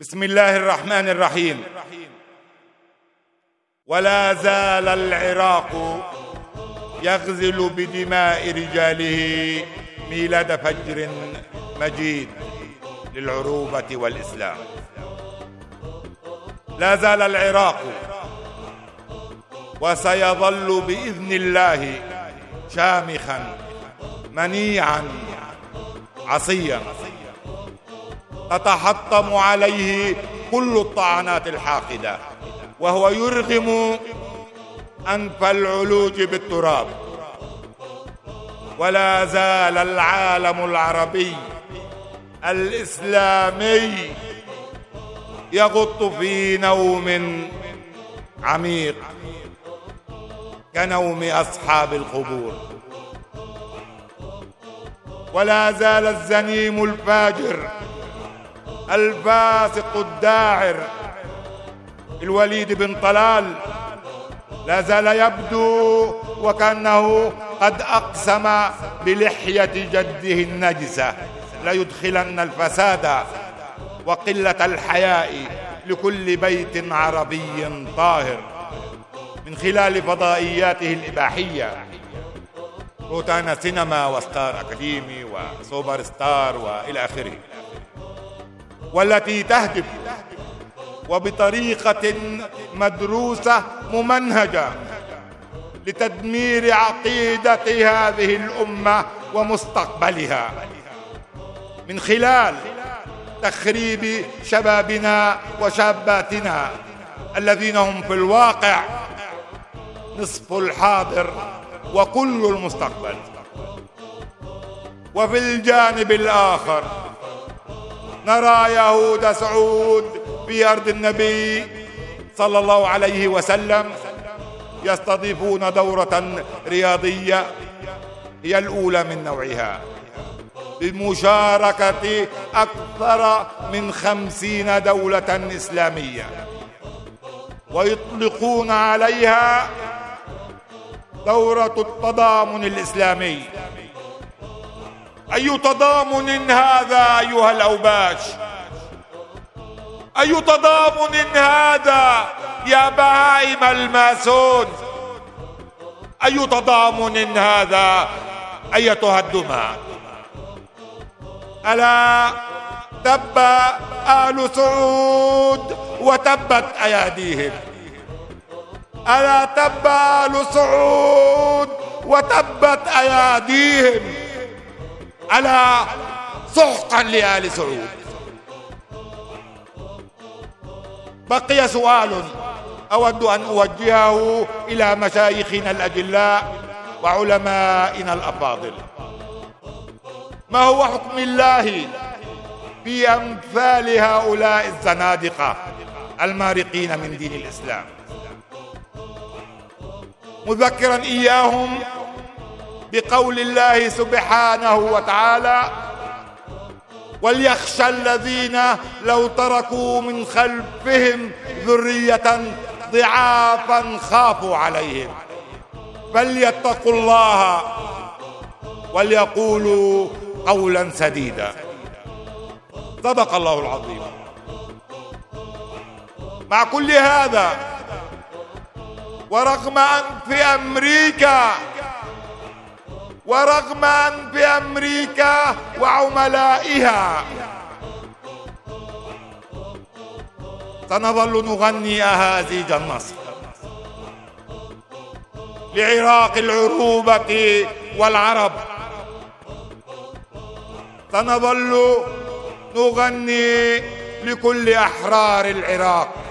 بسم الله الرحمن الرحيم. ولا زال العراق يغزل بدماء رجاله ميلاد فجر مجيد للعروبة والإسلام. لا زال العراق وسيظل بإذن الله شامخا منيعا عصيا. تتحطم عليه كل الطعنات الحاقدة وهو يرغم أنف العلوج بالتراب. ولا زال العالم العربي الإسلامي يغط في نوم عميق كنوم أصحاب القبور. ولا زال الزنيم الفاجر الفاسق الداعر الوليد بن طلال. لا زال يبدو وكأنه قد أقسم بلحية جده النجسه ليدخلن الفساد وقلة الحياء لكل بيت عربي طاهر. من خلال فضائياته الإباحية روتانا سينما وستار أكاديمي وسوبر ستار وإلى آخره. والتي تهدف وبطريقة مدروسة ممنهجة لتدمير عقيدة هذه الأمة ومستقبلها. من خلال تخريب شبابنا وشاباتنا الذين هم في الواقع نصف الحاضر وكل المستقبل. وفي الجانب الآخر نرى يهود سعود في أرض النبي صلى الله عليه وسلم يستضيفون دورة رياضية هي الأولى من نوعها. بمشاركة أكثر من خمسين دولة إسلامية. ويطلقون عليها دورة التضامن الإسلامي. أي تضامن هذا أيها الأوباش؟ أي تضامن هذا يا بهائم الماسون؟ أي تضامن هذا أيتها الدماء ألا تب آل سعود وتبت أياديهم. ألا تب آل سعود وتبت أياديهم. ألا سحقا لآل سعود. بقي سؤال أود أن أوجهه إلى مشايخنا الأجلاء وعلمائنا الأفاضل. ما هو حكم الله في أمثال هؤلاء الزنادقة المارقين من دين الإسلام؟ مذكرا إياهم بقول الله سبحانه وتعالى وليخشى الذين لو تركوا من خلفهم ذرية ضعافا خافوا عليهم. فليتقوا الله وليقولوا قولا سديدا. صدق الله العظيم. مع كل هذا ورغم أن في أمريكا ورغم أنف أمريكا وعملائها. سنظل نغني أهازيج النصر لعراق العروبة والعرب. سنظل نغني لكل أحرار العراق.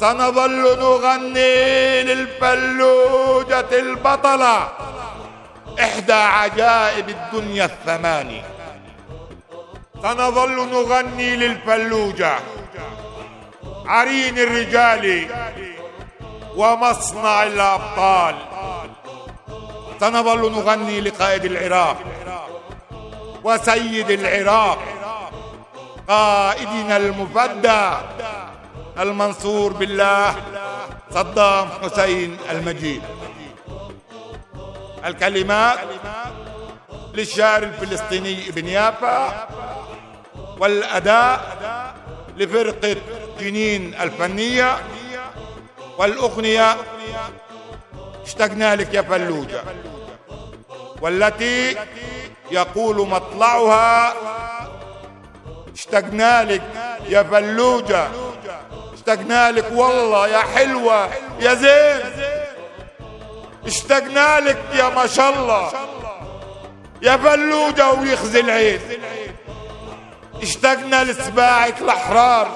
سنظل نغني للفلوجة البطلة. إحدى عجائب الدنيا الثماني سنظل نغني للفلوجة عرين الرجال ومصنع الأبطال. سنظل نغني لقائد العراق وسيد العراق قائدنا المفدى. المنصور بالله صدام حسين المجيد. الكلمات للشاعر الفلسطيني ابن يافا والأداء لفرقة جنين الفنية والأغنية اشتقنا لك يا فلوجة. والتي يقول مطلعها اشتقنا لك يا فلوجة. اشتقنا لك والله يا حلوة يا زين. اشتقنا لك يا ما شاء الله. يا فلوجة ويخزي العين. اشتقنا لسباعك الأحرار.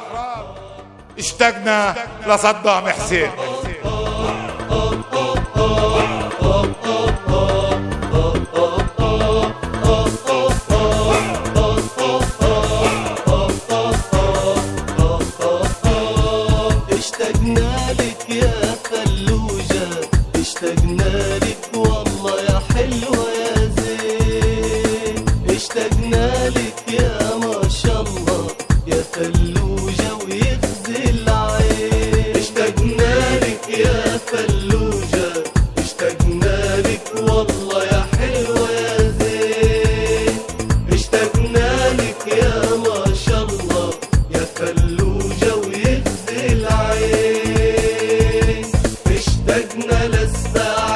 اشتقنا لصدام حسين. أنا لسه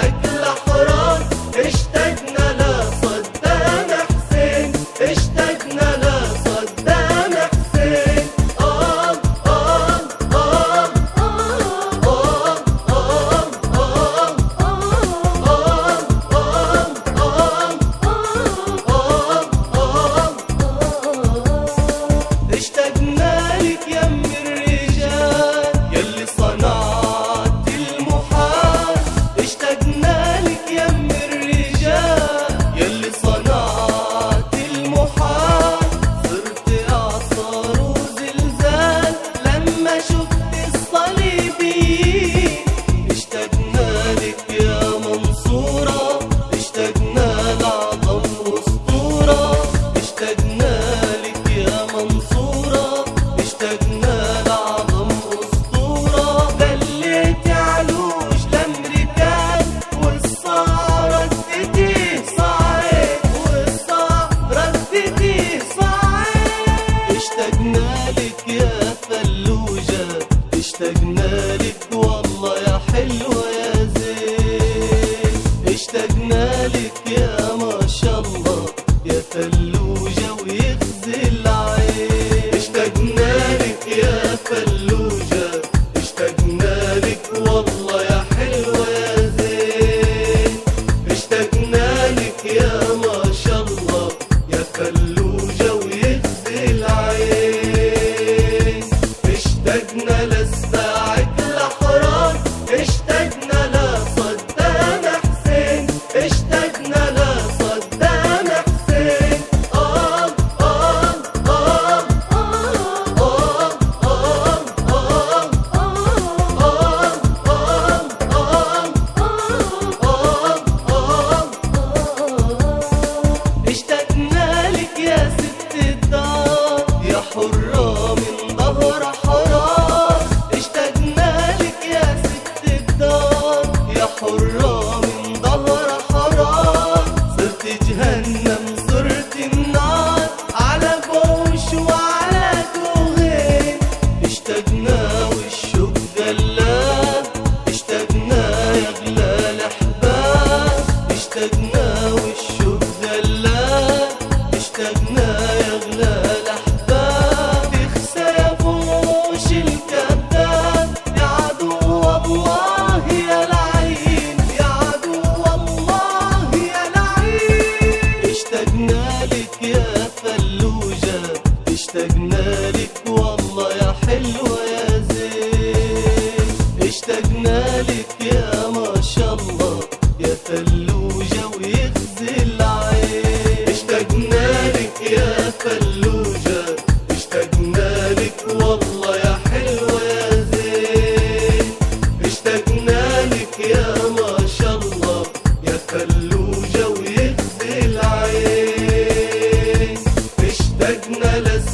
even know. for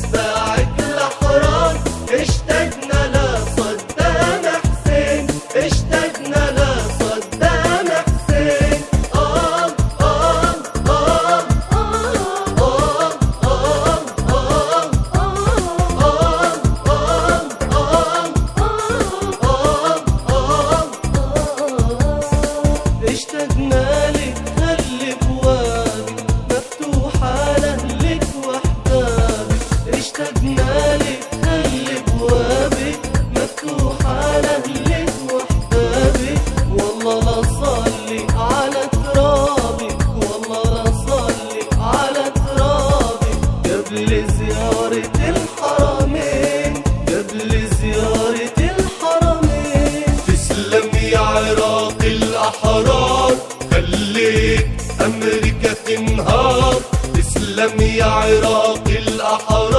the يا عراق الأحرار.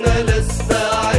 إحنا لسه